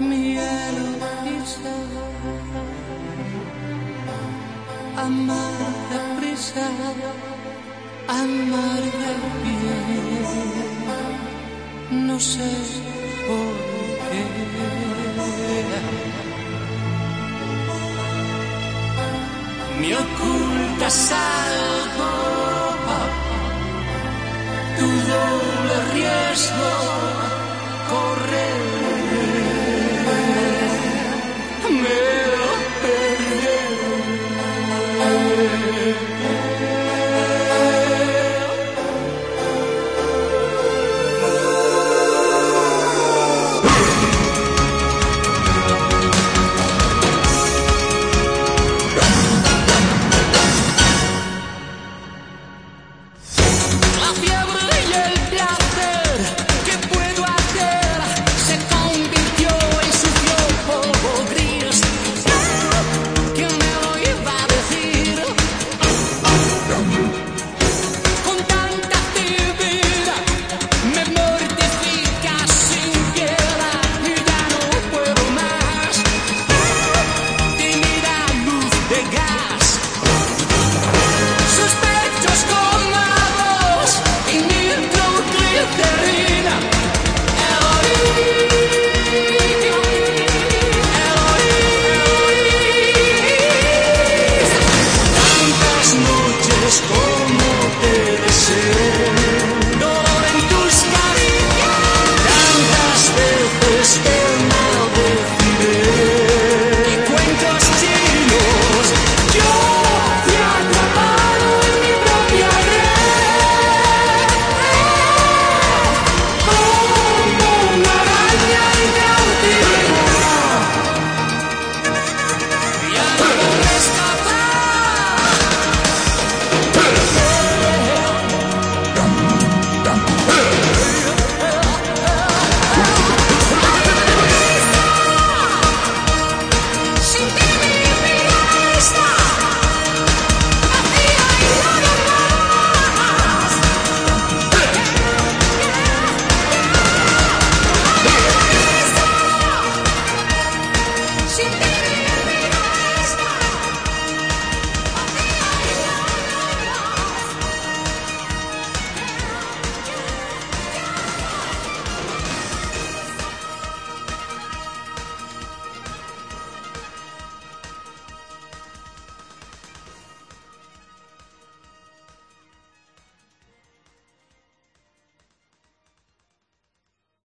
y sal. Amar deprisa, amar de bien. No sé por qué. Me ocultas algo, tu doble riesgo, Amen. como te deseo.